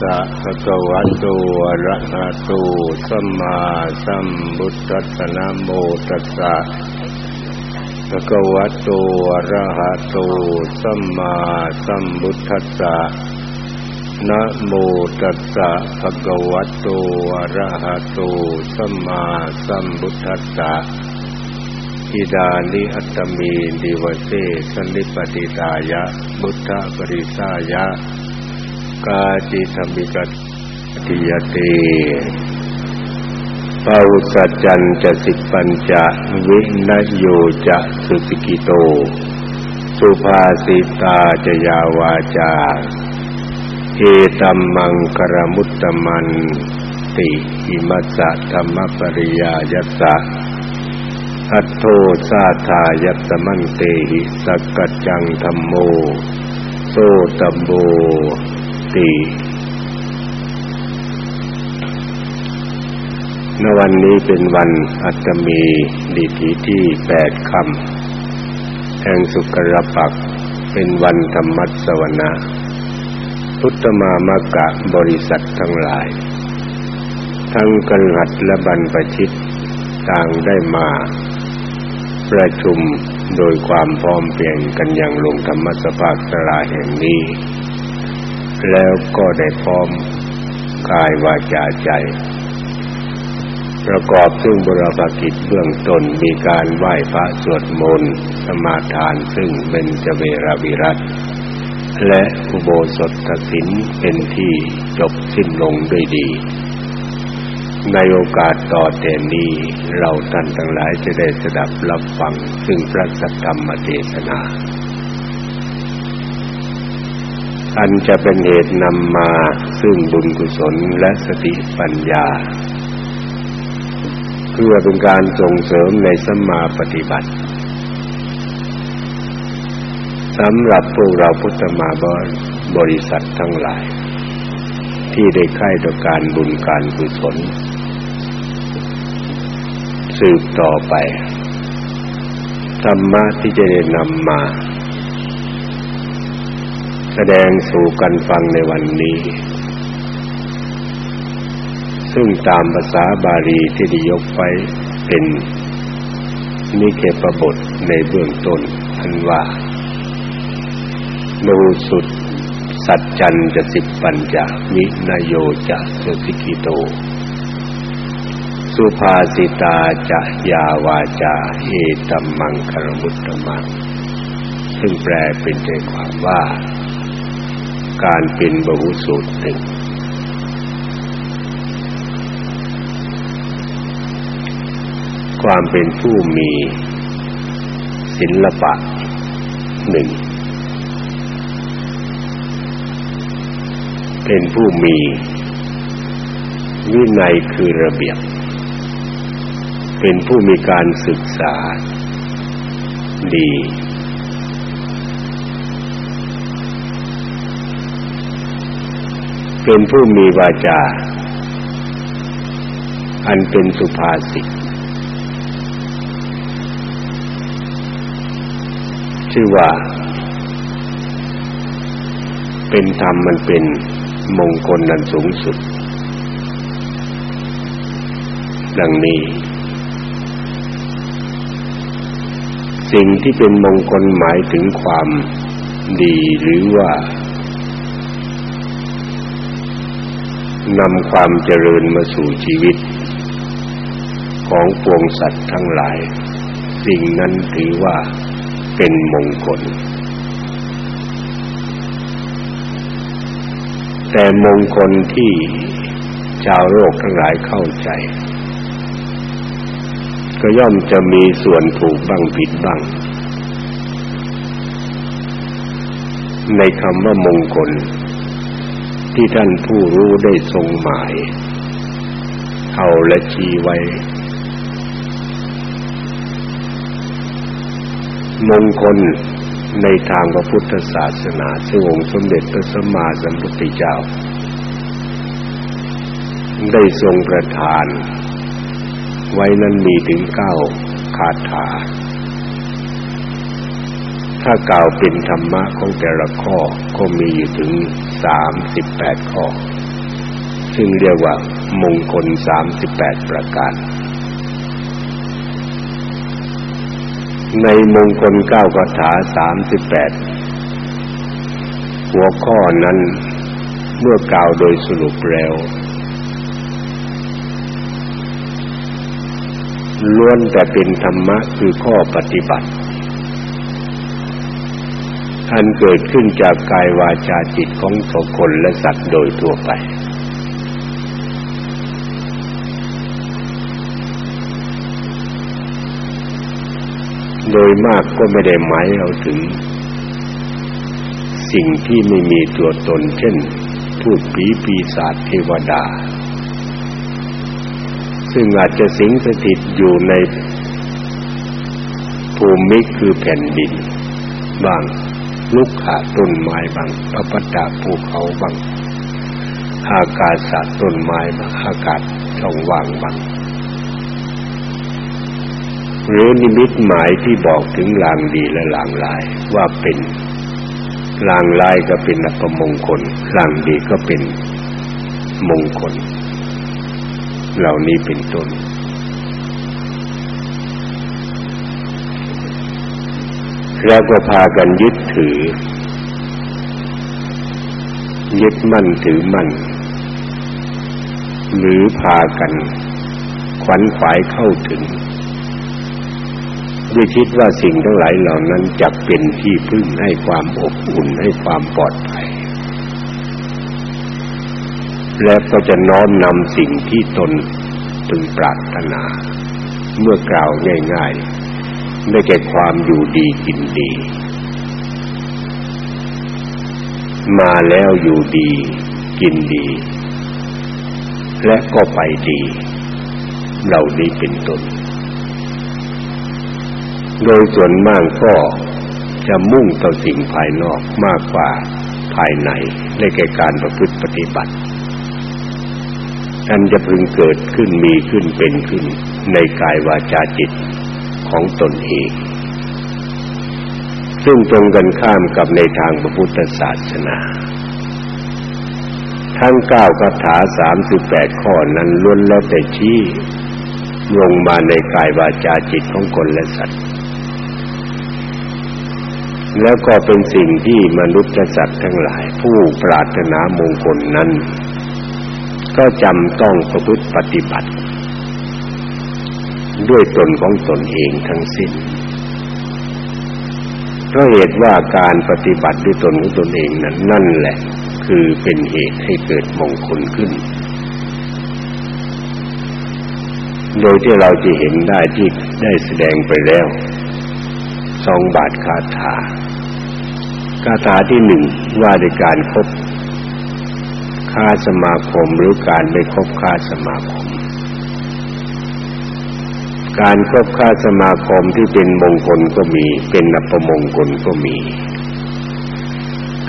สะภะคะวะโตอะระหะโตสัมมาสัมพุทธัสสะนะโมตัสสะภะคะวะโตอะระหะโตสัมมาสัมพุทธัสสะนะโมตัสสะภะคะวะโตอะระหะโตสัมมาสัมพุทธัสสะอิดานิอัตตมีดิวเสสันนิปติตายะบุตธปริสายะ กาจิธรรมิกติยติปาวุสัจจันจะสิปัญจะวินโยจะสุสิกิโต สุภาสิตาจะยาวาจาเอตัมมังกรมุตตมันติอิมัสสะธรรมปริยายัสสะอัตโทสาธายัตมันเตหิสกัจจังธรรมโมโซตโบ ติณวันนี้เป็นวันอัตมีดีทีที่แปดคำแห่งสุกรปักเป็นวันธรรมัสวนาพุทธมามกะบริษัททั้งหลาย ทั้งกันหัดและบรรพชิตต่างได้มา ประชุมโดยความพร้อมเพียงกันอย่างลงธรรมสภาสลาแห่งนี้ แล้วก็ได้พร้อมกายวาจาใจ ประกอบซึ่งบุรพกิจเบื้องต้นมีการไหว้พระสวดมนต์สมาทานซึ่งเป็นจเวรวิรัตและอุโบสถศิลเป็นที่จบสิ้นลงด้วยดี ในโอกาสต่อแต่นี้เราท่านทั้งหลายจะได้สดับรับฟังซึ่งพระสัทธรรมเทศนา อันจะเป็นเหตุนำมาซึ่งบุญกุศลและสติปัญญา เพื่อเป็นการส่งเสริมในสัมมาปฏิบัติสำหรับพวกเราพุทธมาบริษัททั้งหลาย ที่ได้ใคร่ต่อการบุญการกุศล สืบต่อไปธรรมะที่จะได้นำมา แสดงสู่กันฟังในวันนี้ ซึ่งตามภาษาบาลีที่ได้ยกไว้เป็นนิเคปบทในเบื้องต้นอันว่าโนสุดสัจจันจะสิบปัญจมินโยจะสุสิกิโต สุภาสิตาจะยาวาจาเอตัมมังคารมุตตมังซึ่งแปลเป็นใจความว่า การเป็นบหุสูตรหนึ่งความเป็นผู้มีศิลปะหนึ่งเป็นผู้มีวินัยคือระเบียบ เป็นผู้มีการศึกษาดี เป็นผู้มีวาจา อันเป็นสุภาษิตชื่อว่า เป็นธรรมมันเป็นมงคลนันสูงสุด ดังนี้ สิ่งที่เป็นมงคลหมายถึงความดีหรือว่า นำความเจริญมาสู่ชีวิต ของปวงสัตว์ทั้งหลาย สิ่งนั้นถือว่าเป็นมงคล แต่มงคลที่ชาวโลกทั้งหลายเข้าใจ ก็ย่อมจะมีส่วนถูกบ้างผิดบ้าง ในคำว่ามงคล ที่ท่านผู้รู้ได้ทรงหมาย เอาและชี้ไว้ มงคลในทางพระพุทธศาสนาซึ่งองค์สมเด็จพระสัมมาสัมพุทธเจ้า ได้ทรงประทาน ไว้นั้นมีถึงเก้าคาถา ถ้ากล่าวเป็นธรรมะของแต่ละข้อก็มีอยู่ถึง สามสิบแปดข้อ ซึ่งเรียกว่ามงคลสามสิบแปดประการ ในมงคลเก้าคาถาสามสิบแปดหัวข้อนั้นเมื่อกล่าวโดยสรุปแล้วล้วนแต่เป็นธรรมะคือข้อปฏิบัติ อันเกิดขึ้นจากกายวาจาจิตของทุกคนและสัตว์โดยทั่วไป โดยมากก็ไม่ได้หมายเอาถึง สิ่งที่ไม่มีตัวตนเช่นพูดผีปีศาจเทวดา ซึ่งอาจจะสิงสถิตอยู่ในภูมิคือแผ่นดินบ้าง ลุกขาต้นไม้บางพระปัตตาภูเขาบางอากาศสัตว์ต้นไม้บางอากาศช่องว่างบางหรือนิมิตหมายที่บอกถึงลางดีและลางลายว่าเป็นลางลายก็เป็นอัปมงคลลางดีก็เป็นมงคล เหล่านี้เป็นต้น แล้วก็พากันยึดถือ ยึดมั่นถือมั่น หรือพากันขวัญขวายเข้าถึงด้วยคิดว่าสิ่งทั้งหลายเหล่านั้นจะเป็นที่พึ่งให้ความอบอุ่นให้ความปลอดภัย และก็จะน้อมนำสิ่งที่ตนพึงปรารถนา เมื่อกล่าวง่าย ๆ ได้แก่ความอยู่ดีกินดี มาแล้วอยู่ดี กินดี และก็ไปดี เหล่านี้เป็นต้นโดยส่วนมากก็จะมุ่งต่อสิ่งภายนอกมากกว่าภายในในแก่การประพฤติปฏิบัติอันจะพึงเกิดขึ้นมีขึ้นเป็นขึ้นในกายวาจาจิต ของตนเอง ซึ่งตรงกันข้ามกับในทางพระพุทธศาสนา ทั้งเก้าคาถาสามสิบแปดข้อนั้นล้วนแล้วแต่ชี้ลงมาในกายวาจาจิตของคนและสัตว์ แล้วก็เป็นสิ่งที่มนุษย์และสัตว์ทั้งหลาย ผู้ปรารถนามงคลนั้น ก็จำต้องประพฤติปฏิบัติ ด้วยตนของตนเองทั้งสิ้นเพราะเหตุว่าการปฏิบัติด้วยตนของตนเองนั้นนั่นแหละ คือเป็นเหตุให้เกิดมงคลขึ้น โดยที่เราจะเห็นได้ที่ได้แสดงไปแล้วสองบาทคาถาคาถาที่หนึ่งว่าในการครบค้าสมาคมหรือการไม่คบค้าสมาคม การคบค้าสมาคมที่เป็นมงคลก็มี เป็นอัปมงคลก็มี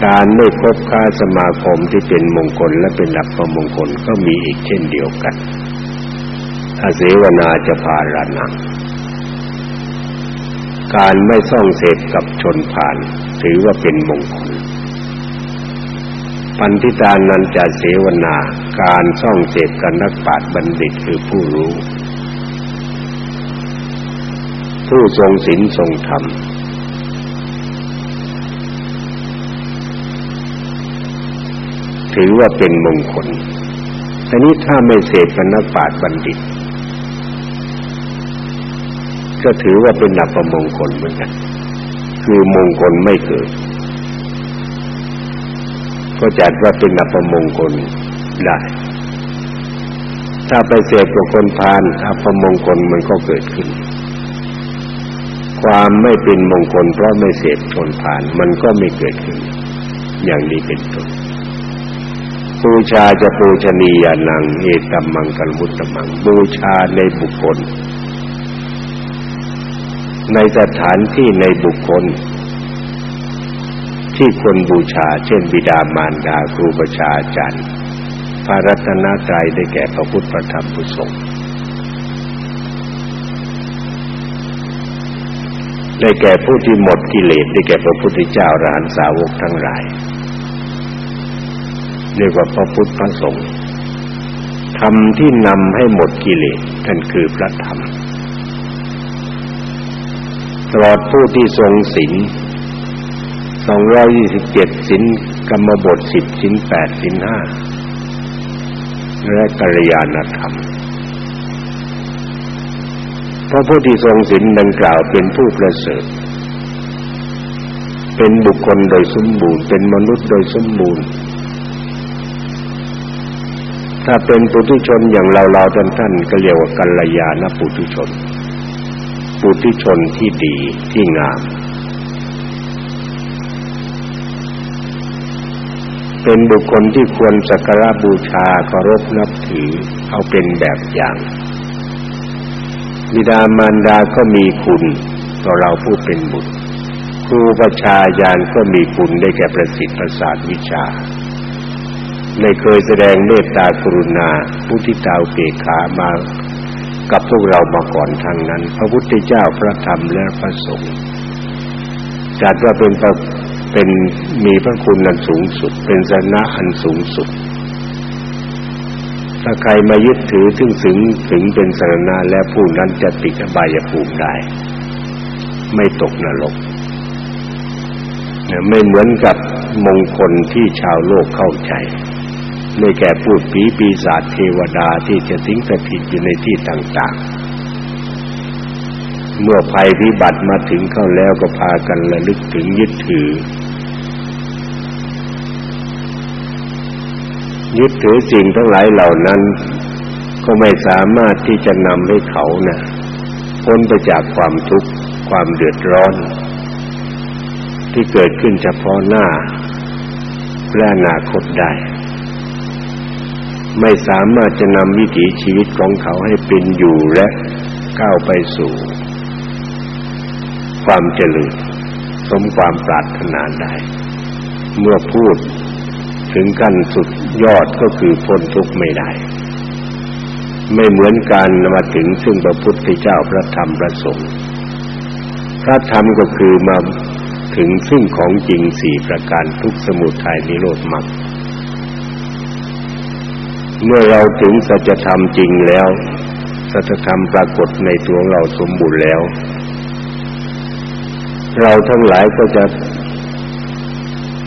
การไม่คบค้าสมาคมที่เป็นมงคลและเป็นอัปมงคลก็มีอีกเช่นเดียวกันอาเสวนาจะพารานังการไม่ส่องเสพกับชนผ่าน ถือว่าเป็นมงคล ปันธิตานันจะเสวนา การส่องเสพกันนักปราชญ์บัณฑิตคือผู้รู้ ผู้ทรงศีลทรงธรรม ถือว่าเป็นมงคลแต่นี้ถ้าไม่เสพกันนักปราชญ์บัณฑิต ก็ถือว่าเป็นอัปมงคลเหมือนกัน คือมงคลไม่เกิด ก็จัดว่าเป็นอัปมงคลได้ถ้าไปเสพกับคนพาลอัปมงคลมันก็เกิดขึ้น ความไม่เป็นมงคลเพราะไม่เสพคนพาลมันก็ไม่เกิดขึ้น อย่างนี้เป็นต้นบูชาจะปูชนียานังเอตัมมังกัลมุตตมัง บูชาในบุคคล ในสถานที่ในบุคคล ที่คนบูชา เช่นบิดามารดาครูประชาอาจารย์พระรัตนตรัยได้แก่พระพุทธพระธรรมพระสงฆ์ ได้แก่ผู้ที่หมดกิเลสได้แก่พระพุทธเจ้าอรหันตสาวกทั้งหลายเรียกว่าพระพุทธพระสงฆ์ธรรมที่นำให้หมดกิเลสนั่นคือพระธรรม ตลอดผู้ที่ทรงศีลสองร้อยยี่สิบเจ็ดศีลกรรมบทสิบศีลแปดศีลห้าและกัลยาณธรรม พระผู้ที่ทรงศีลดังกล่าวเป็นผู้ประเสริฐ เป็นบุคคลโดยสมบูรณ์ เป็นมนุษย์โดยสมบูรณ์ ถ้าเป็นปุถุชนอย่างเราเราท่านท่านก็เรียกว่ากัลยาณปุถุชน ปุถุชนที่ดีที่งาม เป็นบุคคลที่ควรสักการะบูชาเคารพนับถือเอาเป็นแบบอย่าง บิดามารดาก็มีคุณต่อเราผู้เป็นบุตร ครูประชายานก็มีคุณได้แก่ประสิทธิ์ประสาทวิชาไม่เคยแสดงเมตตากรุณาพุทิตาเกขามากับพวกเรามาก่อนทางนั้น พระพุทธเจ้าพระธรรมและพระสงฆ์จัดว่าเป็นเป็นมีพระคุณอันสูงสุด เป็นสนะอันสูงสุด ถ้าใครมายึดถือถึงถึงถึงเป็นสรณะและผู้นั้นจะติดอบายภูมิได้ ไม่ตกนรกไม่เหมือนกับมงคลที่ชาวโลกเข้าใจไม่แก่พูดผีปีศาจเทวดาที่จะสิงสถิตอยู่ในที่ต่างๆ เมื่อภัยพิบัติมาถึงเข้าแล้วก็พากันระลึกถึงยึดถือ ยึดถือสิ่งทั้งหลายเหล่านั้น ก็ไม่สามารถที่จะนำให้เขานะ่ะพ้นไปจากความทุกข์ความเดือดร้อน ที่เกิดขึ้นเฉพาะหน้าและอนาคตได้ ไม่สามารถจะนำวิถีชีวิตของเขาให้เป็นอยู่และก้าวไปสู่ ความเจริญสมความปรารถนาได้ เมื่อพูดถึงกันสุด ยอดก็คือพ้นทุกข์ไม่ได้ ไม่เหมือนการมาถึงซึ่งพระพุทธเจ้าพระธรรมพระสงฆ์พระธรรมก็คือมาถึงซึ่งของจริงสี่ประการทุกสมุทัยนิโรธมรรคเมื่อเราถึงสัจธรรมจริงแล้ว สัจธรรมปรากฏในตัวเราสมบูรณ์แล้ว เราทั้งหลายก็จะ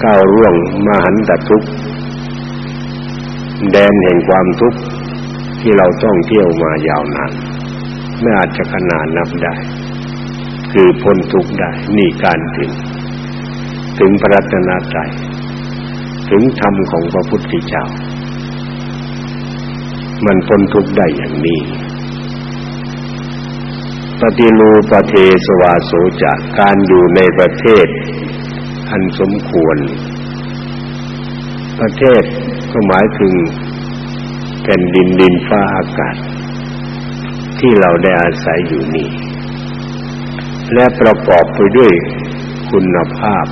ก้าวร่วงมหันตทุกข์ แดนแห่งความทุกข์ที่เราท่องเที่ยวมายาวนานไม่อาจจะขนาดนับได้ คือพ้นทุกข์ได้นี่การถึง ถึงพระรัตนตรัยถึงธรรมของพระพุทธเจ้า มันพ้นทุกข์ได้อย่างนี้ปฏิรูปะเทสวาโสจากการอยู่ในประเทศ อันสมควร ประเทศ ก็หมายถึงแผ่นดินดินฟ้าอากาศ ที่เราได้อาศัยอยู่นี้ และประกอบไปด้วยคุณภาพ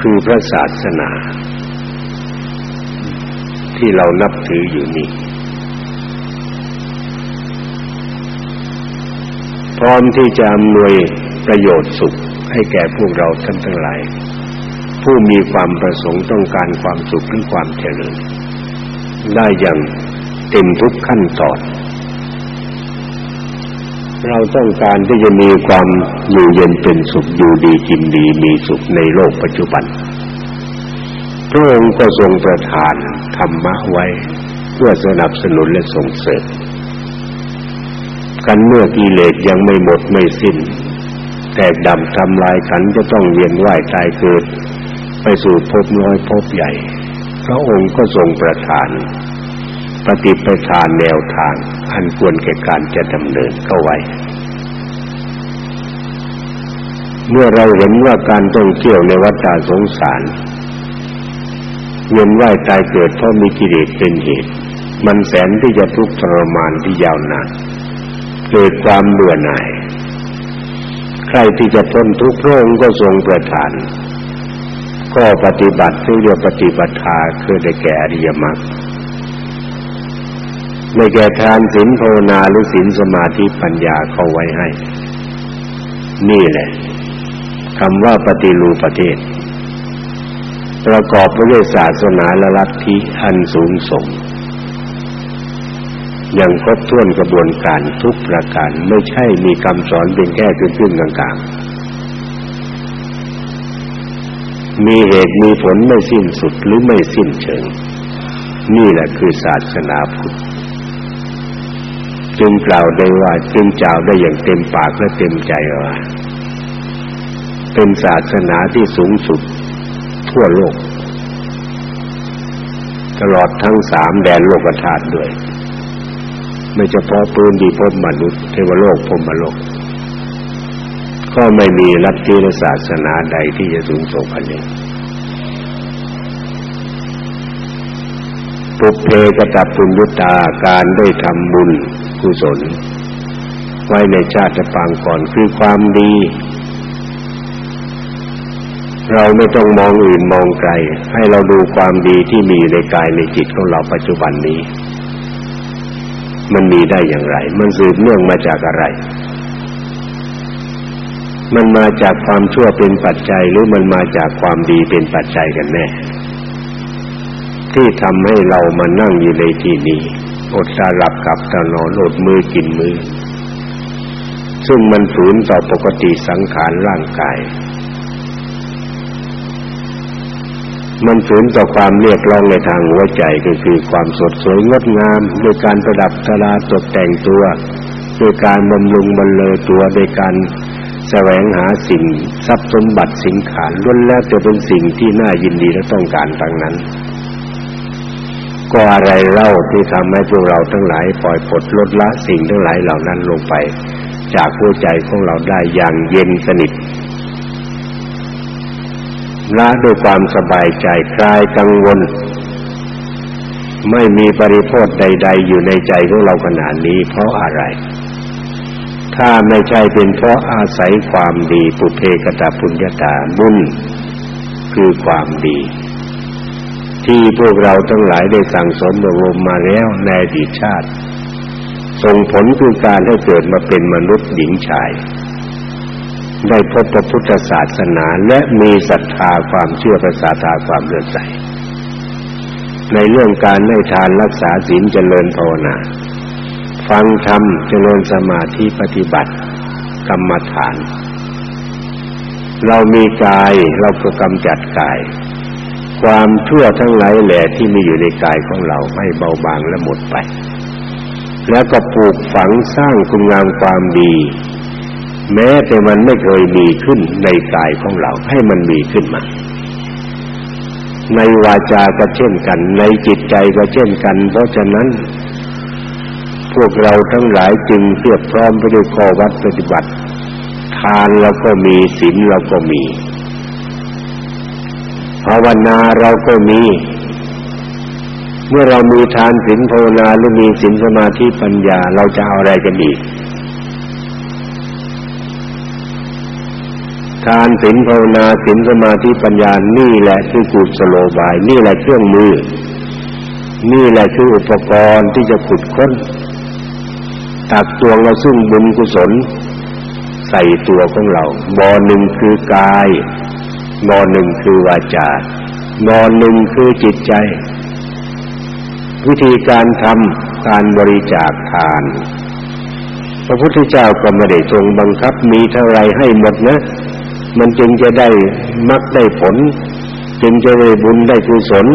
คือพระศาสนา ที่เรานับถืออยู่นี้พร้อมที่จะอำนวยประโยชน์สุขให้แก่พวกเราท่านทั้งหลาย ผู้มีความประสงค์ต้องการความสุขหรือความเจริญ ได้อย่างเต็มทุกขั้นตอน เราต้องการที่จะมีความอยู่เย็นเป็นสุขอยู่ดีกินดีมีสุขในโลกปัจจุบันพระองค์ก็ทรงประทานธรรมะไว้ เพื่อสนับสนุนและส่งเสริมกันเมื่อกิเลสยังไม่หมดไม่สิ้นแตกดับทำลายขันจะต้องเวียนว่ายตายเกิด ไปสู่ภพน้อยภพใหญ่ พระองค์ก็ทรงประทาน ปฏิปทานแนวทาง อันควรแก่การจะดำเนินเข้าไว้ เมื่อเราเห็นว่าการท่องเที่ยวในวัฏสงสารเวียนว่ายตายเกิดเพราะมีกิเลสเป็นเหตุ มันแสนที่จะทุกข์ทรมานที่ยาวนานเกิดความเบื่อหน่าย ใครที่จะทนทุกข์พระองค์ก็ทรงประทาน ก็ปฏิบัติที่เรียกปฏิบัติาคือได้แก่อริยมรรคไม่แก่ทานศีลภาวนาหรือศีลสมาธิปัญญาเข้าไว้ให้ นี่แหละคำว่าปฏิรูปประเทศ ประกอบไปด้วยศาสนาและลัทธิอันสูงส่งยังครบถ้วนกระบวนการทุกประการไม่ใช่มีคำสอนเพียงแค่ขึ้นๆกลางๆ มีเหตุมีผลไม่สิ้นสุดหรือไม่สิ้นเชิง นี่แหละคือศาสนาพุทธจึงกล่าวได้ว่าจึงกล่าวได้อย่างเต็มปากและเต็มใจว่า เป็นศาสนาที่สูงสุดทั่วโลก ตลอดทั้งสามแดนโลกธาตุด้วย ไม่เฉพาะปืนดีพบมนุษย์เทวโลกพรมโลก ก็ไม่มีลัทธิศาสนาใดที่จะสูงส่งพันนี้ปุเพกตปุญญุตาการได้ทำบุญกุศล ไว้ในชาติปางก่อนคือความดี เราไม่ต้องมองอื่นมองไกล ให้เราดูความดีที่มีในกายในจิตของเราปัจจุบันนี้ มันมีได้อย่างไร มันสืบเนื่องมาจากอะไร มันมาจากความชั่วเป็นปัจจัยหรือมันมาจากความดีเป็นปัจจัยกันแน่ ที่ทำให้เรามานั่งอยู่ในที่นี้อดตาหลับกับตานอนอดมือกินมือ ซึ่งมันฝืนต่อปกติสังขารร่างกาย มันฝืนต่อความเรียกร้องในทางหัวใจก็คือความสดสวยงดงามด้วยการประดับตราตกแต่งตัวด้วยการบำรุงบรรเลอตัวด้วยการ แสวงหาสิ่งทรัพย์สมบัติสินขารล้วนแล้วจะเป็นสิ่งที่น่ายินดีและต้องการทั้งนั้น ก็อะไรเล่าที่ทำให้พวกเราทั้งหลายปล่อยปลดลดละสิ่งทั้งหลายเหล่านั้นลงไป จากหัวใจของเราได้อย่างเย็นสนิทละด้วยความสบายใจคลายกังวล ไม่มีปริโภทใด ๆ อยู่ในใจของเราขนาดนี้เพราะอะไร ถ้าไม่ใช่เป็นเพราะอาศัยความดีปุเพกตปุญญาตาบุญคือความดี ที่พวกเราทั้งหลายได้สั่งสมอบรมมาแล้วในอดีตชาติ ส่งผลคือการให้เกิดมาเป็นมนุษย์หญิงชาย ได้พบพระพุทธศาสนาและมีศรัทธาความเชื่อประสาทาความเลื่อมใสในเรื่องการให้ทานรักษาศีลเจริญภาวนา ฟังธรรมเจริญสมาธิปฏิบัติ กรรมฐาน เรามีกายเราก็กำจัดกาย ความชั่วทั้งหลายแหล่ที่มีอยู่ในกายของเราให้เบาบางและหมดไป แล้วก็ปลูกฝังสร้างคุณงามความดี แม้แต่มันไม่เคยมีขึ้นในกายของเราให้มันมีขึ้นมาในวาจาก็เช่นกัน ในจิตใจก็เช่นกัน เพราะฉะนั้น พวกเราทั้งหลายจึงเพียบพร้อมไปด้วยข้อวัดปฏิบัติ ทานเราก็มีศีลเราก็มีภาวนาเราก็มี เมื่อเรามีทานศีลภาวนาหรือมีศีลสมาธิปัญญาเราจะเอาอะไรกันอีกทานศีลภาวนาศีลสมาธิปัญญานี่แหละคือกุศโลบาย นี่แหละเครื่องมือ นี่แหละคืออุปกรณ์ที่จะขุดค้น ตักตวงเราซึ่งบุญกุศล ใส่ตัวของเราบ่อหนึ่งคือกายนอหนึ่งคือวาจานอหนึ่งคือจิตใจ วิธีการทำการบริจาคทาน พระพุทธเจ้าก็ไม่ได้ทรงบังคับมีเท่าไรให้หมดนะ มันจึงจะได้มักได้ผล จึงจะได้บุญได้กุศล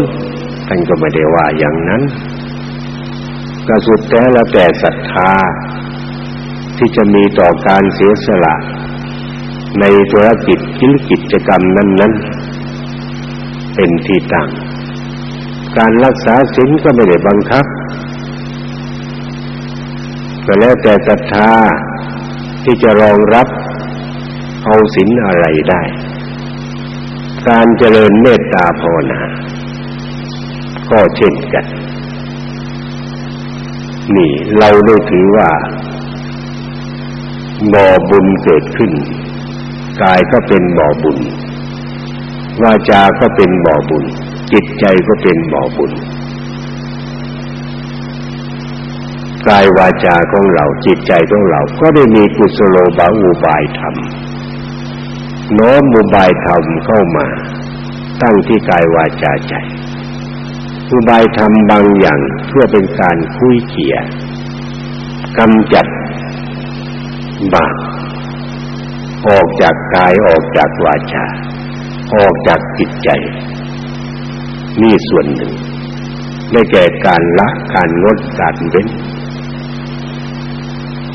ท่านก็ไม่ได้ว่าอย่างนั้น ก็สุดแต่ละแต่ศรัทธา ที่จะมีต่อการเสียสละ ในธุรกิจกิจกิจกรรมนั้น ๆ เป็นที่ตั้งการรักษาศีลก็ไม่ได้บังคับก็แล้วแต่ศรัทธาที่จะรองรับเอาศีลอะไรได้ การเจริญเมตตาภาวนาก็เช่นกัน นี่เราได้ถือว่าบ่อบุญเกิดขึ้น กายก็เป็นบ่อบุญ วาจา ก็เป็นบ่อบุญ จิตใจก็เป็นบ่อบุญ กายวาจาของเราจิตใจของเรา ก็ได้มีกุศโลบาอุบายธรรมโน้มอุบายธรรมเข้ามา ตั้งที่กายวาจาใจ อุบายธรรมบางอย่างเพื่อเป็นการคุยเขี่ยกำจัดบาปออกจากกายออกจากวาจาออกจากจิตใจ นี่ส่วนหนึ่งได้แก่การละการงดการเว้น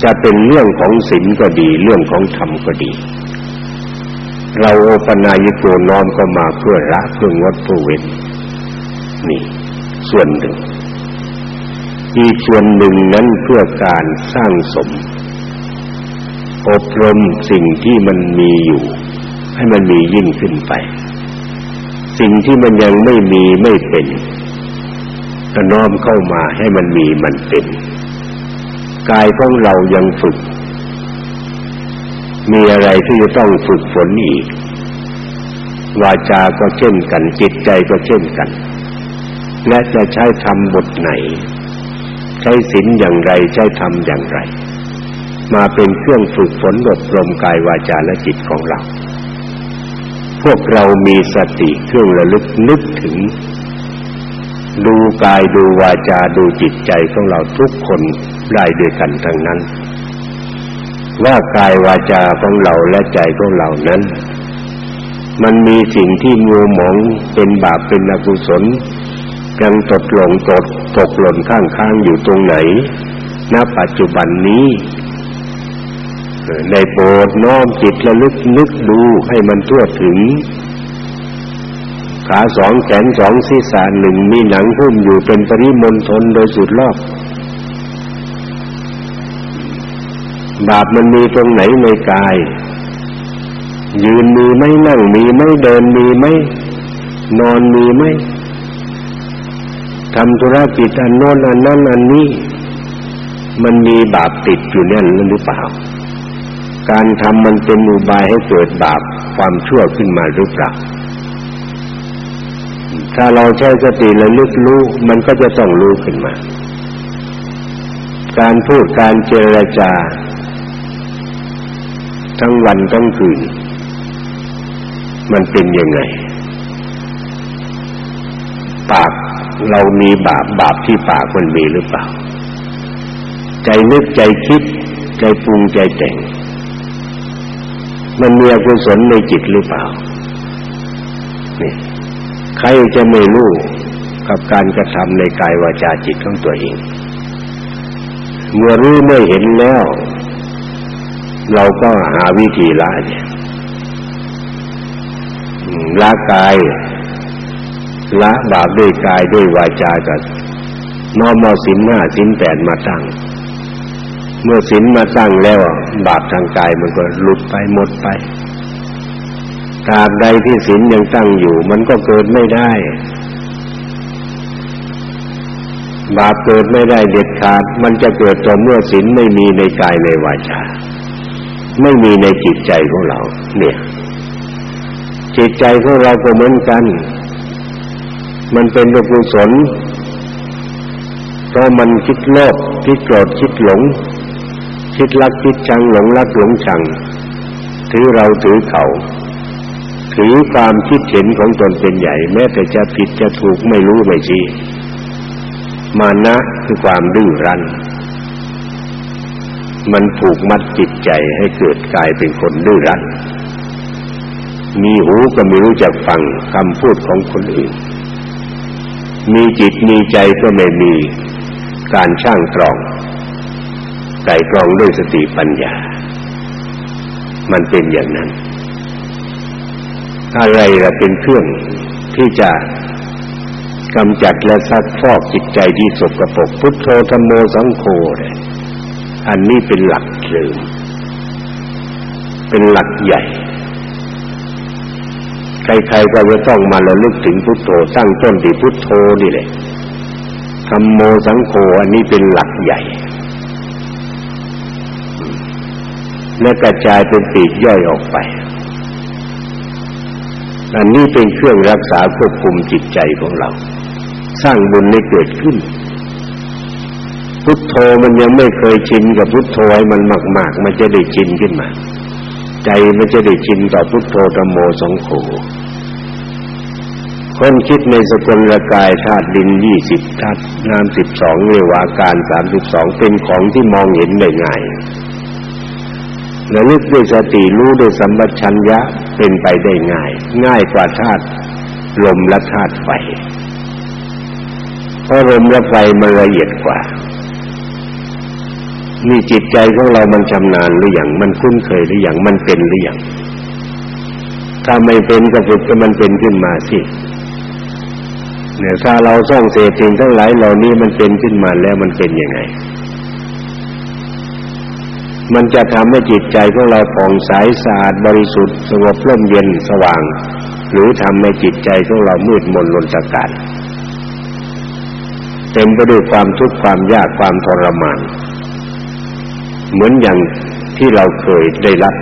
จะเป็นเรื่องของศีลก็ดีเรื่องของธรรมก็ดี เราโอปนายโกน้อมก็มาเพื่อละเพื่องดเพื่อเว้นนี่ ส่วนหนึ่ง อีกส่วนหนึ่งนั้นเพื่อการสร้างสม อบรมสิ่งที่มันมีอยู่ ให้มันมียิ่งขึ้นไป สิ่งที่มันยังไม่มีไม่เป็นก็น้อมเข้ามาให้มันมีมันเป็นกายของเรายังฝึก มีอะไรที่จะต้องฝึกฝนอีก วาจาก็เช่นกัน จิตใจก็เช่นกัน และจะใช้ทำบทไหน ใช้ศีลอย่างไรใช้ธรรมอย่างไร มาเป็นเครื่องฝึกฝนอบรมกายวาจาและจิตของเรา พวกเรามีสติเครื่องระลึกนึกถึง ดูกายดูวาจาดูจิตใจของเราทุกคนได้ด้วยกันทั้งนั้น ว่ากายวาจาของเราและใจของเรานั้น มันมีสิ่งที่มัวหมองเป็นบาปเป็นอกุศล ยังตกหลงตกตกหล่นข้างข้างอยู่ตรงไหน ณ ปัจจุบันนี้ในโปรดน้อมจิตระลึกนึกดูให้มันทั่วถึง ขาสองแขนสองศีรษะหนึ่งมีหนังหุ้มอยู่เป็นปริมณฑลโดยสุดรอบบาปมันมีตรงไหนในกาย ยืนมีไหมนั่งมีไหมเดินมีไหมนอนมีไหม ทำธุรกิจอันโน้นอันนั้นอันนี้ มันมีบาปติดอยู่เนี่ยหรือเปล่า การทำมันเป็นอุบายให้เกิดบาปความชั่วขึ้นมาหรือเปล่าถ้าเราใช้สติระลึกรู้มันก็จะต้องรู้ขึ้นมา การพูดการเจรจา ทั้งวันทั้งคืน มันเป็นยังไง ปาก เรามีบาปบาปที่ปากมันมีหรือเปล่า ใจนึกใจคิด ใจปรุงใจแต่ง มันมีอกุศลในจิตหรือเปล่านี่ใครจะไม่รู้กับการกระทำในกายวาจาจิตของตัวเอง เมื่อรู้เมื่อเห็นแล้ว เราก็หาวิธีละเนี่ยละกาย ละบาปด้วยกายด้วยวาจากับน้อมเอาสินห้าสินแปดมาตั้ง เมื่อสินมาตั้งแล้วบาปทางกายมันก็หลุดไปหมดไปตราบใดที่สินยังตั้งอยู่ มันก็เกิดไม่ได้ บาปเกิดไม่ได้เด็ดขาด มันจะเกิดต่อเมื่อสินไม่มีในกายในวาจาไม่มีในจิตใจของเรา เนี่ย จิตใจของเราก็เหมือนกัน มันเป็นอกุศลเพราะมันคิดโลภคิดโกรธคิดหลง คิดรักคิดชังหลงรักหลงชัง ถือเราถือเขาถือความคิดเห็นของตนเป็นใหญ่ แม้แต่จะผิดจะถูกไม่รู้ไม่ชี้มานะคือความดื้อรั้น มันผูกมัดจิตใจให้เกิดกลายเป็นคนดื้อรั้น มีหูก็ไม่รู้จักฟังคำพูดของคนอื่น มีจิตมีใจก็ไม่มีการช่างตรองไต่ตรองด้วยสติปัญญา มันเป็นอย่างนั้น อะไรล่ะเป็นเครื่องที่จะกำจัดและซักฟอกจิตใจที่สกปรกพุทโธธรรมโมสังโฆเลยอันนี้เป็นหลักเสริมเป็นหลักใหญ่ ใครๆก็จะต้องมาระลึกถึงพุทโธตั้งต้นที่พุทโธนี่แหละธรรมโมสังโฆอันนี้เป็นหลักใหญ่ และกระจายเป็นปีกย่อยออกไป อันนี้เป็นเครื่องรักษาควบคุมจิตใจของเรา สร้างบุญให้เกิดขึ้น พุทโธมันยังไม่เคยชินกับพุทโธให้มันมาก ๆ มันจะได้ชินขึ้นมา ใจมันจะได้ชินต่อพุทโธธรรมโมสังโฆคนคิดในสกลกายธาตุดินยี่สิบธาตุน้ำสิบสองเรวาการสามสิบสองเป็นของที่มองเห็นได้ง่ายและลึกด้วยสติรู้ด้วยสัมปชัญญะเป็นไปได้ง่าย ง่ายกว่าธาตุลมและธาตุไฟเพราะลมและไฟมันละเอียดกว่า นี่จิตใจของเรามันชำนาญหรืออยังมันคุ้นเคยหรืออยังมันเป็นหรืออยังถ้าไม่เป็นก็ฝึกให้มันเป็นขึ้นมาสิเนี่ยถ้าเราส่องเสพสิ่งทั้งหลายเหล่านี้มันเป็นขึ้นมาแล้วมันเป็นยังไง มันจะทำให้จิตใจของเราผ่องใสสะอาดบริสุทธิ์สงบร่มเย็นสว่าง หรือทำให้จิตใจของเรามืดมนลนตะการเต็มไปด้วยความทุกข์ความยากความทรมาน เหมือนอย่างที่เราเคยได้รับ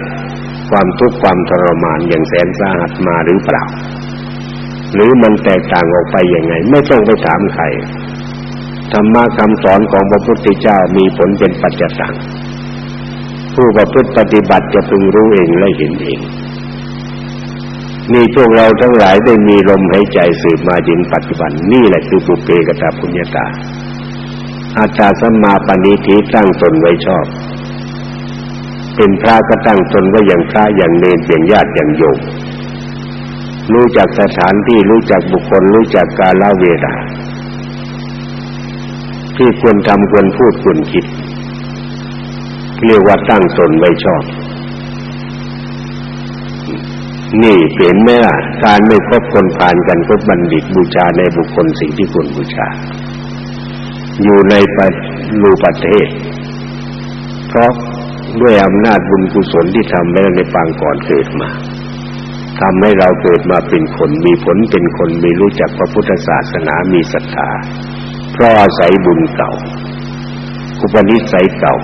ความทุกข์ความทรมานอย่างแสนสาหัสมาหรือเปล่า หรือมันแตกต่างออกไปยังไง ไม่ต้องไปถามใครธรรมะคำสอนของพระพุทธเจ้ามีผลเป็นปัจจตังผู้ประพฤติปฏิบัติจะพึงรู้เองและเห็นเองนี่พวกเราทั้งหลายได้มีลมหายใจสืบมาจนปัจจุบันนี่แหละคือปุเพกตาพุญญาตาอาตาสัมมาปณิธิตั้งตนไว้ชอบ เป็นพระก็ตั้งตนไว้อย่างพระอย่างเนรอย่างญาติอย่างโยมรู้จักสถานที่รู้จักบุคคล รู้จักกาลเวลาที่ควรทำควรพูดควรคิด เรียกว่าตั้งตนไว้ชอบ นี่เห็นไหมล่ะการไม่คบคนผ่านกันก็บัณฑิตบูชาในบุคคลสิ่งที่ควรบูชา อยู่ในปัจลูประเทศเพราะ ด้วยอำนาจบุญกุศลที่ทำไว้ในปางก่อนเกิดมาทำให้เราเกิดมาเป็นคนมีผลเป็นคนมีรู้จักพระพุทธศาสนามีศรัทธาเพราะอาศัยบุญเก่า อุปนิสัยเก่า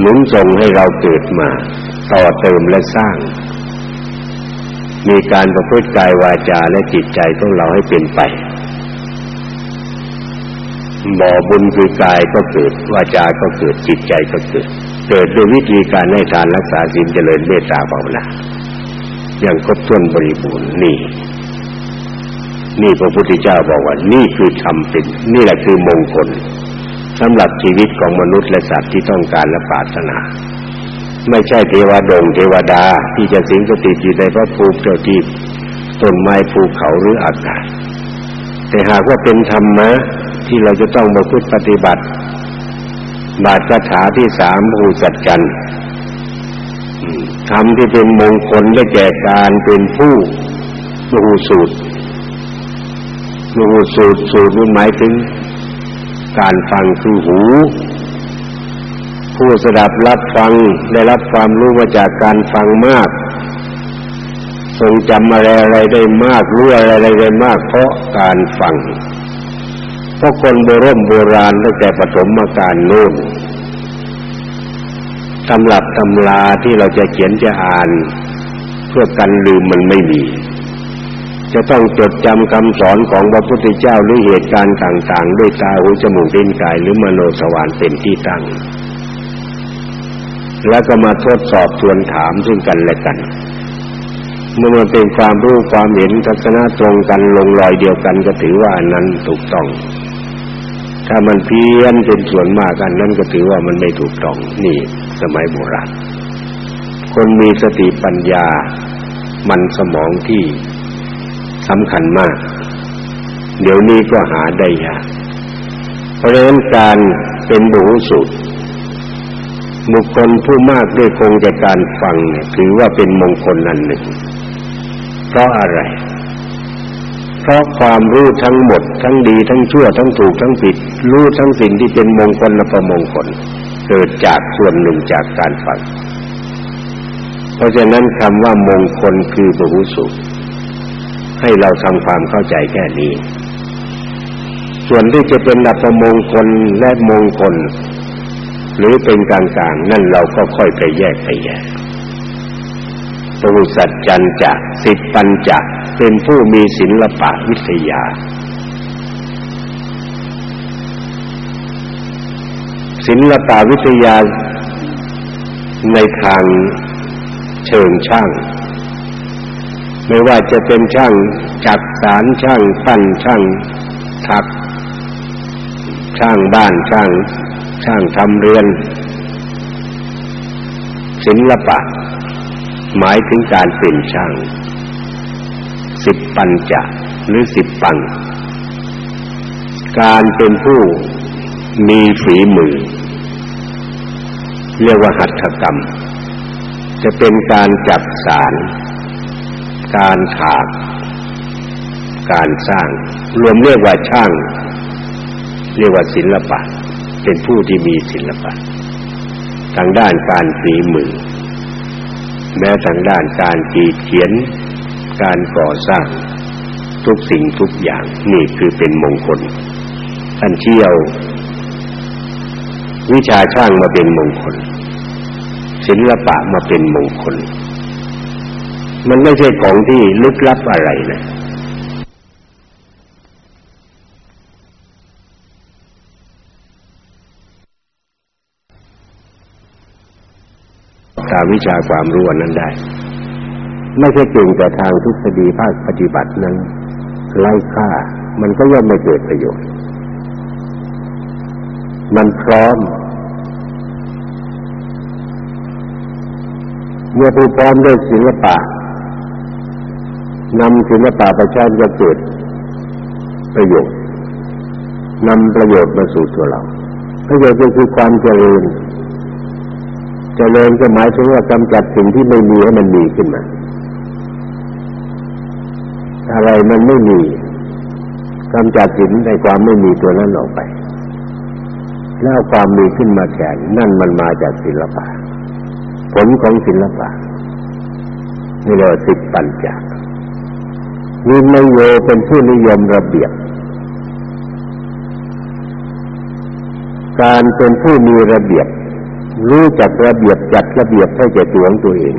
หนุนส่งให้เราเกิดมา ต่อเติมและสร้าง มีการประพฤติกายวาจาและจิตใจของเราให้เป็นไปบ่อบุญคือกายก็เกิด วาจาก็เกิดจิตใจก็เกิด เกิดด้วยวิธีการให้ทานรักษาศีลเจริญเมตตาภาวนาอย่างครบถ้วนบริบูรณ์นี่ นี่พระพุทธเจ้าบอกว่า นี่คือทำเป็น นี่แหละคือมงคลสำหรับชีวิตของมนุษย์และสัตว์ที่ต้องการและปรารถนา ไม่ใช่เทวดงเทวดาที่จะสิงสถิตอยู่ในพระภูมิเจ้าที่ต้นไม้ภูเขาหรืออากาศแต่หากว่าเป็นธรรมะที่เราจะต้องมาพูดปฏิบัติ บาทคาถาที่สามภูสัจจันทำที่เป็นมงคลได้แก่การเป็นผู้มูสูตรมูสูตรสูตรนหมายถึง การฟังคือหู ผู้สดับรับฟังได้รับความรู้มาจากการฟังมากทรงจำอะไรอะไรได้มากรู้อะไรอะไรได้มากเพราะการฟัง เพราะคนโบรมโบราณตั้งแต่ปฐมกาลโน้นตำรับตำลาที่เราจะเขียนจะอ่าน เพื่อกันลืมมันไม่มี จะต้องจดจำคำสอนของพระพุทธเจ้าหรือเหตุการณ์ต่างๆ ด้วยตาหูจมูกลิ้นกายหรือมโนสวรรเป็นที่ตั้ง แล้วก็มาทดสอบทวนถามซึ่งกันและกัน เมื่อมันเป็นความรู้ความเห็นทัศนะตรงกันลงรอยเดียวกันก็ถือว่านั้นถูกต้อง ถ้ามันเพี้ยนเป็นส่วนมากกันนั้นก็ถือว่ามันไม่ถูกต้องนี่สมัยโบราณ คนมีสติปัญญา มันสมองที่สำคัญมาก เดี๋ยวนี้ก็หาได้ยากเพราะฉะนั้นการเป็นบุสุดบุคคลผู้มากด้วยคงจากการฟังเนี่ยถือว่าเป็นมงคลนันหนึ่ง เพราะอะไร เพราะความรู้ทั้งหมด ทั้งดีทั้งชั่วทั้งถูกทั้งผิด รู้ทั้งสิ่งที่เป็นมงคลและประมงคล เกิดจากส่วนหนึ่งจากการฟัง เพราะฉะนั้นคำว่ามงคลคือบุหุสุให้เราทำความเข้าใจแค่นี้ ส่วนที่จะเป็นอัปมงคลและมงคล หรือเป็นกลางๆนั่นเราก็ค่อยไปแยกไปแยกตูสัจจันจะสิทปัญจะ เป็นผู้มีศิลปะวิทยา ศิลปะวิทยา ในทางเชิงช่าง ไม่ว่าจะเป็นช่างจักสารช่างปั้นช่างถัก ช่างบ้านช่าง ช่างทำเรือน ศิลปะ หมายถึงการเป็นช่าง สิบปัญจะหรือสิบปัง การเป็นผู้มีฝีมือ เรียกว่าหัตถกรรม จะเป็นการจับสาร การถากการสร้าง รวมเรียกว่าช่าง เรียกว่าศิลปะ เป็นผู้ที่มีศิลปะ ทางด้านการฝีมือ แม้ทางด้านการขีดเขียน การก่อสร้างทุกสิ่งทุกอย่างนี่คือเป็นมงคลท่านเที่ยว วิชาช่างมาเป็นมงคล ศิลปะมาเป็นมงคล มันไม่ใช่ของที่ลึกลับอะไรนะตามวิชาความรู้นั้นได้ ไม่ใช่เก่งแต่ทางทฤษฎีภาคปฏิบัตินั้นไร้ค่า มันก็ย่อมไม่เกิดประโยชน์ มันพร้อม เมื่อผู้พร้อมด้วยศิลปะนำศิลปะไปใช้จะเกิดประโยชน์นำประโยชน์มาสู่ตัวเรา ประโยชน์ก็คือความเจริญ เจริญก็หมายถึงว่ากำจัดสิ่งที่ไม่มีให้มันมีขึ้นมา อะไรมันไม่มีกำจัดสิ่งในความไม่มีตัวนั้นออกไป แล้วความมีขึ้นมาแทนนั่นมันมาจากศิลปะ ผลของศิลปะนี่เรียกว่าสิบปัญจวินโยเป็นผู้นิยมระเบียบ การเป็นผู้มีระเบียบ รู้จักระเบียบจัดระเบียบให้แก่ตัวของตัวเอง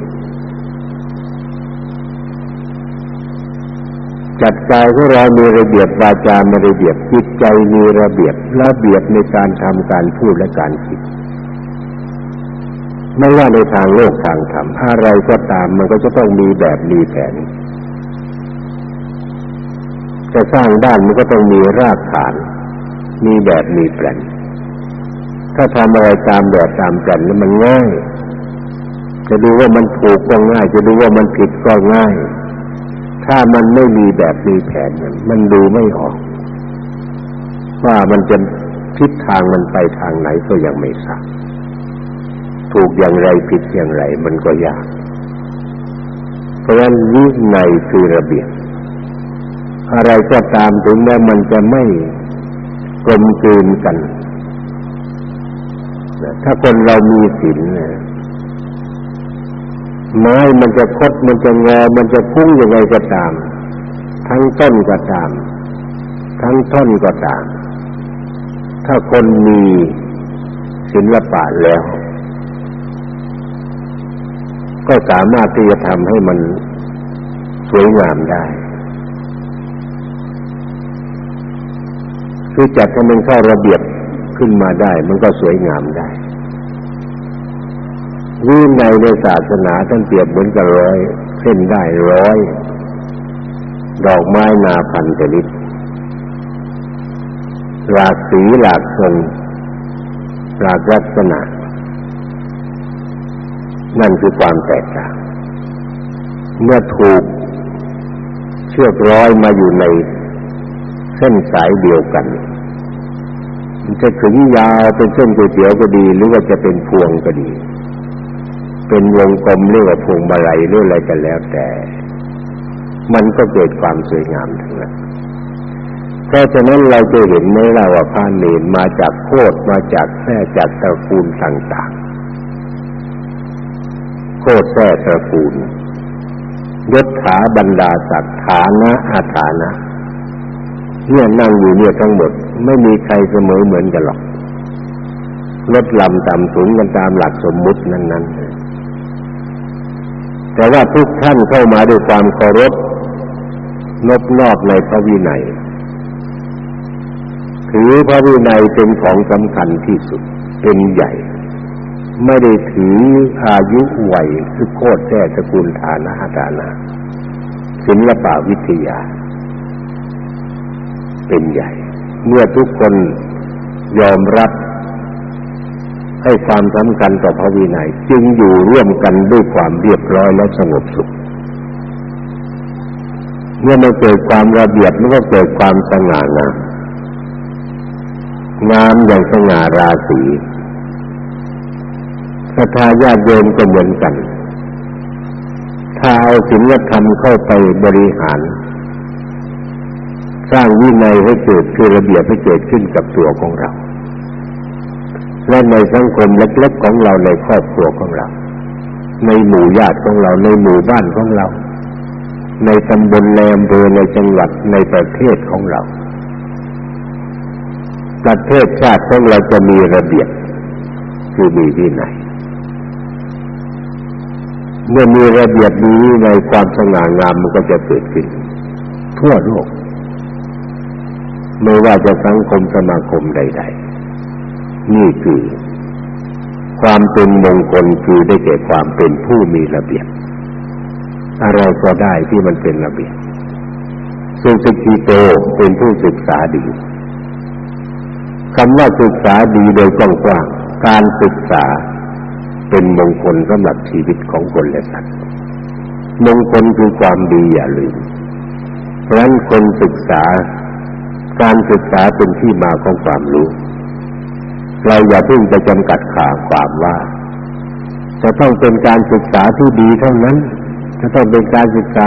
จัดกายของเรามีระเบียบวาจามีระเบียบจิตใจมีระเบียบระเบียบในการทำการพูดและการคิดไม่ว่าในทางโลกทางธรรมอะไรก็ตามมันก็จะต้องมีแบบมีแผนจะสร้างบ้านมันก็ต้องมีรากฐาน มีแบบมีแผนถ้าทำอะไรตามแบบตามแผนแล้วมันง่าย จะดูว่ามันถูกก็ง่าย จะดูว่ามันผิดก็ง่าย ถ้ามันไม่มีแบบมีแผนมันดูไม่ออก ว่ามันจะทิศทางมันไปทางไหนก็ยังไม่ทราบถูกอย่างไรผิดอย่างไรมันก็ยาก เพราะฉะนั้นวินัยคือระเบียบ อะไรก็ตามถึงแม้มันจะไม่กลมกลืนกัน ถ้าคนเรามีศีลเนี่ย ไม้มันจะคดมันจะงอ มันจะพุ่งยังไงก็ตาม ทั้งต้นก็ตาม ทั้งท่อนก็ตาม ถ้าคนมีศิลปะแล้ว ก็สามารถที่จะทำให้มันสวยงามได้คือจัดให้มันเข้าระเบียบขึ้นมาได้ มันก็สวยงามได้ วินัยในศาสนาท่านเปรียบเหมือนกับร้อยเส้นได้ร้อย ดอกไม้นาพันชนิด หลากสีหลากทรงหลากลักษณะ นั่นคือความแตกต่าง เมื่อถูกเชือกร้อยมาอยู่ในเส้นสายเดียวกันจะถึงยาวเป็นเส้นก๋วยเตี๋ยวก็ดี หรือว่าจะเป็นพวงก็ดี เป็นวงกลมเรียกว่าพวงมาลัยหรืออะไรกันแล้วแต่ มันก็เกิดความสวยงามทั้งนั้นเพราะฉะนั้นเราจะเห็นในเราว่าพระเนรมาจากโคตรมาจากแท้จากตระกูลต่างๆ โคตรแท้ตระกูลยศถาบรรดาศักดิ์ฐานะอาฐานะเนี่ยนั่งอยู่เนี่ยทั้งหมด ไม่มีใครเสมอเหมือนกันหรอกลดลำต่ำสูงกันตามหลักสมมุตินั้นๆ แต่ว่าทุกท่านเข้ามาด้วยความเคารพนบนอบในพระวินัย ถือพระวินัยเป็นของสำคัญที่สุดเป็นใหญ่ ไม่ได้ถืออายุวัยคือโคตรแท้ตระกูลฐานะฐานะศิลปวิทยา เป็นใหญ่ เมื่อทุกคนยอมรับ ให้ความสำคัญต่อพระวินัย จึงอยู่ร่วมกันด้วยความเรียบร้อยและสงบสุข เมื่อมันเกิดความระเบียบมันก็เกิดความสง่างามงามอย่างสง่าราศีศรัทธาญาติโยมก็เหมือนกัน ถ้าเอาศีลธรรมเข้าไปบริหาร สร้างวินัยให้เกิดคือระเบียบให้เกิดขึ้นกับตัวของเรา และในสังคมเล็กๆของเราในครอบครัวของเรา ในหมู่ญาติของเราในหมู่บ้านของเรา ในตำบลในอำเภอในจังหวัดในประเทศของเรา ประเทศชาติของเราจะมีระเบียบคือมีวินัยเมื่อมีระเบียบนี้ในความสง่างามมันก็จะเกิดขึ้น ทั่วโลก ไม่ว่าจะสังคมสมาคมใด ๆ นี่คือ ความเป็นมงคลคือได้แก่ความเป็นผู้มีระเบียบ อะไรก็ได้ที่มันเป็นระเบียบสุสิกิโตเป็นผู้ศึกษาดีคำว่าศึกษาดีโดยกว้างๆการศึกษาเป็นมงคลสำหรับชีวิตของคนและสัตว์มงคลคือความดีอย่าลืมเพราะฉะนั้นคนศึกษา การศึกษาเป็นที่มาของความรู้ เราอย่าเพิ่งไปจำกัดขาความว่า จะต้องเป็นการศึกษาที่ดีเท่านั้น จะต้องเป็นการศึกษา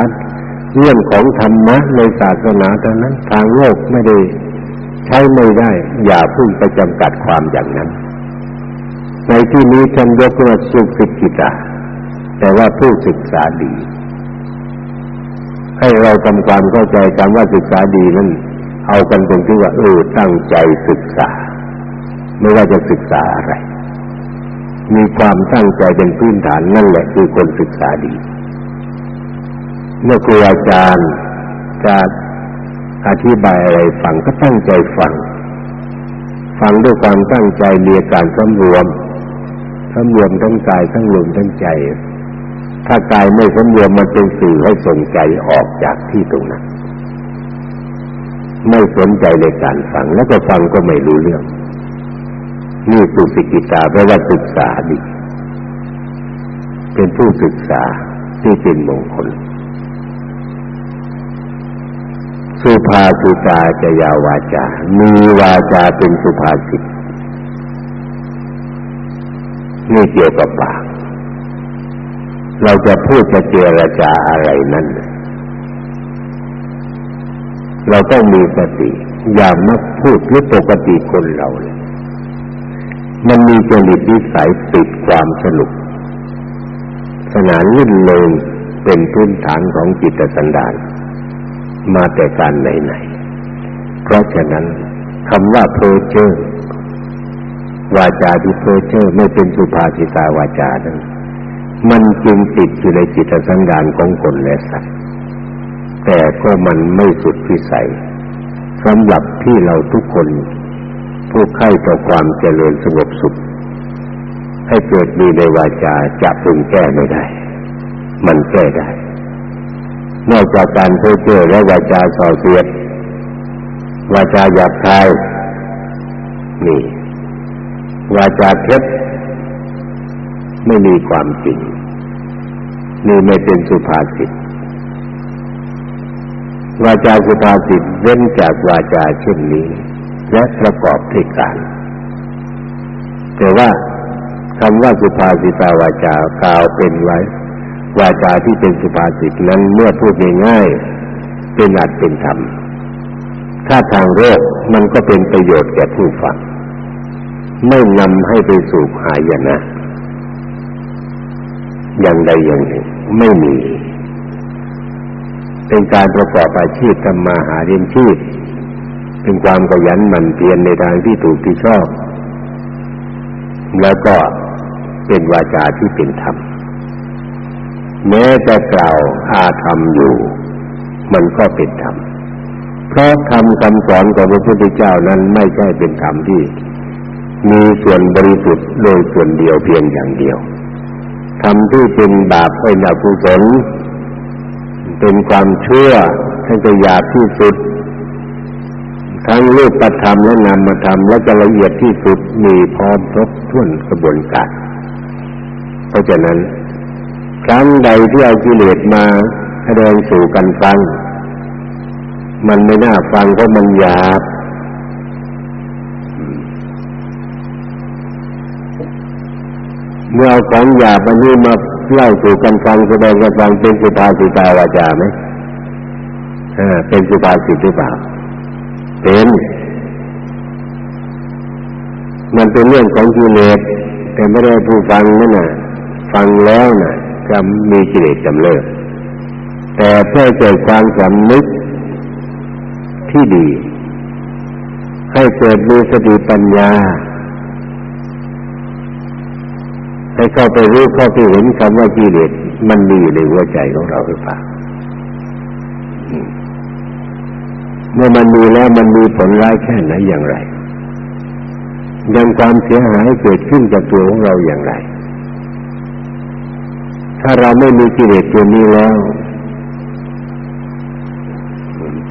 เรื่องของธรรมะในศาสนาเท่านั้น ทางโลกไม่ได้ใช้ไม่ได้ อย่าเพิ่งไปจำกัดความอย่างนั้น ในที่นี้ท่านยกว่าสุขิกิตาแต่ว่าผู้ศึกษาดี ให้เราทำความเข้าใจคำว่าศึกษาดีนั้นเอากันตรงที่ว่าเออตั้งใจศึกษา ไม่ว่าจะศึกษาอะไร มีความตั้งใจเป็นพื้นฐานนั่นแหละคือคนศึกษาดี เมื่อครูอาจารย์จะอธิบายอะไรฟังก็ตั้งใจฟัง ฟังด้วยความตั้งใจเรียการสำรวมสำรวมทั้งกายทั้งลมทั้งใจ ถ้ากายไม่สำรวมมันเป็นสื่อให้ส่งใจออกจากที่ตรงนั้น ไม่สนใจในการฟังแล้วก็ฟังก็ไม่รู้เรื่อง นี่สุสิกิตาแปลว่าศึกษาดี เป็นผู้ศึกษาที่เป็นมงคลสุภาสุตาจะยาวาจา มีวาจาเป็นสุภาษิตนี่เกี่ยวกับปาก เราจะพูดจะเจรจาอะไรนั้น เราต้องมีสติ อย่ามักพูดหรือปกติคนเราเลย มันมีจริตนิสัยติดความสนุก สนานลื่นเลงเป็นพื้นฐานของจิตสันดานมาแต่การไหนๆเพราะฉะนั้นคำว่าเพอเจอวาจาที่เพ้อเจ้อไม่เป็นสุภาษิตาวาจานั้นมันจึงติดอยู่ในจิตสันดานของคนและสัตว์ แต่ก็มันไม่สุดพิสัยสำหรับที่เราทุกคน ผู้ใคร่ต่อความเจริญสงบสุข ให้เกิดมีในวาจาจะพึงแก้ไม่ได้ มันแก้ได้ นอกจากการเพ้อเจ้อและวาจาส่อเสียด วาจาหยาบคายนี่วาจาเท็จไม่มีความจริง นี่ไม่เป็นสุภาษิตวาจาสุภาษิตเว้นจากวาจาเช่นนี้ และประกอบด้วยการแต่ว่าคำว่าสุภาษิตาวาจากล่าวเป็นไว้ วาจาที่เป็นสุภาษิตนั้นเมื่อพูดง่ายๆเป็นอัดเป็นธรรม ถ้าทางโลกมันก็เป็นประโยชน์แก่ผู้ฟัง ไม่นำให้ไปสู่หายนะ อย่างใดอย่างหนึ่ง ไม่มี เป็นการประกอบอาชีพทำมาหาเลี้ยงชีพ เป็นความขยันหมั่นเพียรในทางที่ถูกที่ชอบ แล้วก็เป็นวาจาที่เป็นธรรมแม้จะกล่าวอาธรรมอยู่ มันก็เป็นธรรมเพราะธรรมคำสอนของพระพุทธเจ้านั้นไม่ใช่เป็นธรรมที่ มีส่วนบริสุทธิ์โดยส่วนเดียวเพียงอย่างเดียวทำที่เป็นบาปเป็นอกุศลเป็นความชั่วท่านจะหยาบที่สุด ทั้งรูปธรรมและนามธรรมและจะละเอียดที่สุดมีพร้อมครบถ้วนกระบวนการเพราะฉะนั้นครั้งใดที่เอากิเลสมาแสดงสู่กันฟัง มันไม่น่าฟังเพราะมันหยาบเมื่อเอาของหยาบอันนี้มาเล่าสู่กันฟังแสดงกันฟังเป็นสุภาษิตาวาจาไหมเป็นสุภาษิตหรือเปล่า เป็น มันเป็นเรื่องของกิเลสแต่ไม่ได้ผู้ฟังนั่นน่ะ ฟังแล้วน่ะจะมีกิเลสจำเริญแต่เพื่อเกิดความสำนึกที่ดี ให้เกิดมีสติปัญญา ให้เข้าไปรู้เข้าไปเห็นคำว่ากิเลสมันมีอยู่ในหัวใจของเราหรือเปล่า เมื่อมันมีแล้วมันมีผลร้ายแค่ไหนอย่างไร ยังความเสียหายเกิดขึ้นกับตัวของเราอย่างไร ถ้าเราไม่มีกิเลสตัวนี้แล้ว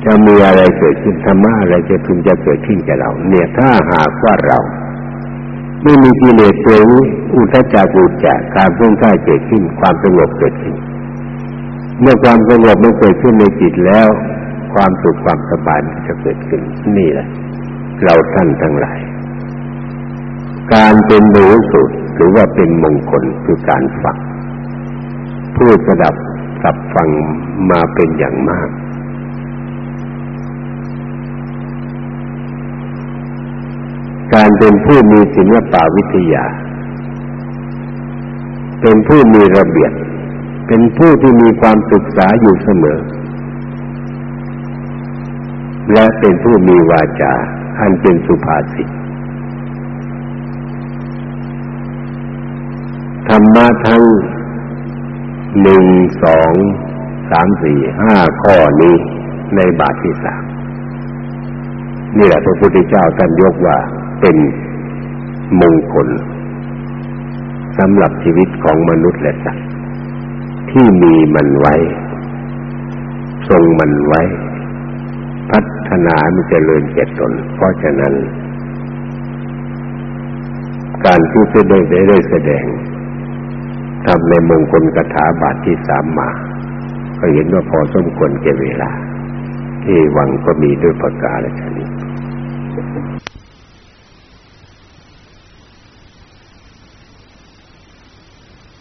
จะมีอะไรเกิดขึ้นธรรมะอะไรจะพึงจะเกิดขึ้นแก่เรา เนี่ยถ้าหากว่าเราไม่มีกิเลสตัวนี้อุทจักอุจจากการเพิ่งค่าเกิดขึ้นความสงบเกิดขึ้น เมื่อความสงบมันเกิดขึ้นในจิตแล้ว ความสุขความสบายจะเกิดขึ้นนี่แหละเราท่านทั้งหลาย การเป็นหนูสุดหรือว่าเป็นมงคลคือการฟังผู้สดับสับฟังมาเป็นอย่างมาก การเป็นผู้มีศิลปวิทยา เป็นผู้มีระเบียบ เป็นผู้ที่มีความศึกษาอยู่เสมอ และเป็นผู้มีวาจา อันเป็นสุภาษิตธรรมะทั้งหนึ่งสองสามสี่ห้าข้อนี้ในบาทที่สามนี่แหละพระพุทธเจ้าท่านยกว่าเป็นมงคลสำหรับชีวิตของมนุษย์และสัตว์ที่มีมันไว้ ทรงมันไว้ พั ฒนามันเจริญเจตน เพราะฉะนั้น การที่จะได้ได้แสดงทำในมงคลกถาบาทที่สามมา ก็เห็นว่าพอสมควรแก่เวลา ที่วังก็มีด้วยประกาศชนี้